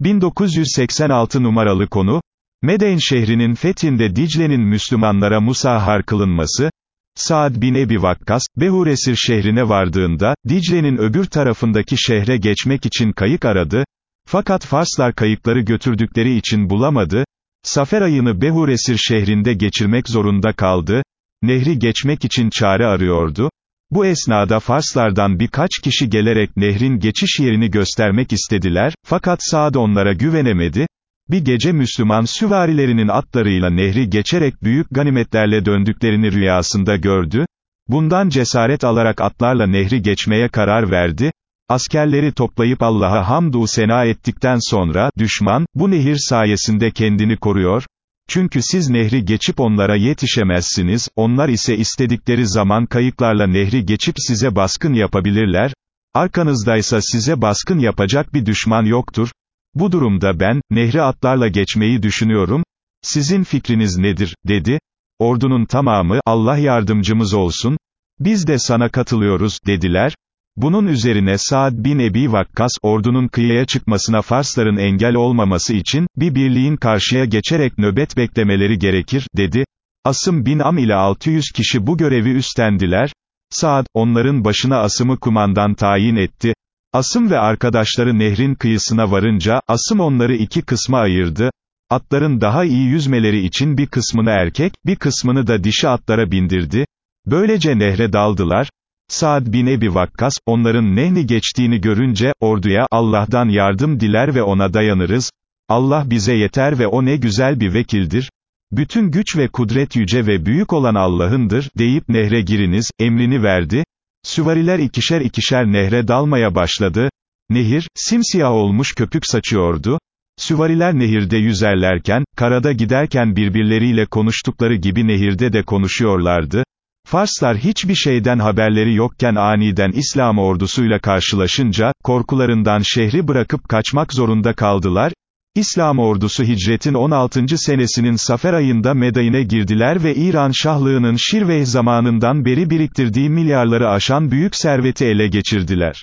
1986 numaralı konu, Medeyn şehrinin fethinde Dicle'nin Müslümanlara musahhar kılınması, Saad bin Ebi Vakkas, Behuresir şehrine vardığında, Dicle'nin öbür tarafındaki şehre geçmek için kayık aradı, fakat Farslar kayıkları götürdükleri için bulamadı, Safer ayını Behuresir şehrinde geçirmek zorunda kaldı, nehri geçmek için çare arıyordu, bu esnada Farslardan birkaç kişi gelerek nehrin geçiş yerini göstermek istediler, fakat Saad onlara güvenemedi, bir gece Müslüman süvarilerinin atlarıyla nehri geçerek büyük ganimetlerle döndüklerini rüyasında gördü, bundan cesaret alarak atlarla nehri geçmeye karar verdi, askerleri toplayıp Allah'a hamdu sena ettikten sonra, düşman, bu nehir sayesinde kendini koruyor, çünkü siz nehri geçip onlara yetişemezsiniz, onlar ise istedikleri zaman kayıklarla nehri geçip size baskın yapabilirler, arkanızdaysa size baskın yapacak bir düşman yoktur, bu durumda ben, nehri atlarla geçmeyi düşünüyorum, sizin fikriniz nedir, dedi, ordunun tamamı, Allah yardımcımız olsun, biz de sana katılıyoruz, dediler, bunun üzerine Saad bin Ebi Vakkas, ordunun kıyıya çıkmasına Farsların engel olmaması için, bir birliğin karşıya geçerek nöbet beklemeleri gerekir, dedi. Asım bin Am ile 600 kişi bu görevi üstlendiler. Saad, onların başına Asım'ı kumandan tayin etti. Asım ve arkadaşları nehrin kıyısına varınca, Asım onları iki kısma ayırdı. Atların daha iyi yüzmeleri için bir kısmını erkek, bir kısmını da dişi atlara bindirdi. Böylece nehre daldılar. Saad bin Ebi Vakkas, onların nehni geçtiğini görünce, orduya, Allah'tan yardım diler ve ona dayanırız, Allah bize yeter ve o ne güzel bir vekildir, bütün güç ve kudret yüce ve büyük olan Allah'ındır, deyip nehre giriniz, emrini verdi, süvariler ikişer ikişer nehre dalmaya başladı, nehir, simsiyah olmuş köpük saçıyordu, süvariler nehirde yüzerlerken, karada giderken birbirleriyle konuştukları gibi nehirde de konuşuyorlardı, Farslar hiçbir şeyden haberleri yokken aniden İslam ordusuyla karşılaşınca, korkularından şehri bırakıp kaçmak zorunda kaldılar, İslam ordusu hicretin 16. senesinin Safer ayında Medain'e girdiler ve İran Şahlığı'nın Şirveh zamanından beri biriktirdiği milyarları aşan büyük serveti ele geçirdiler.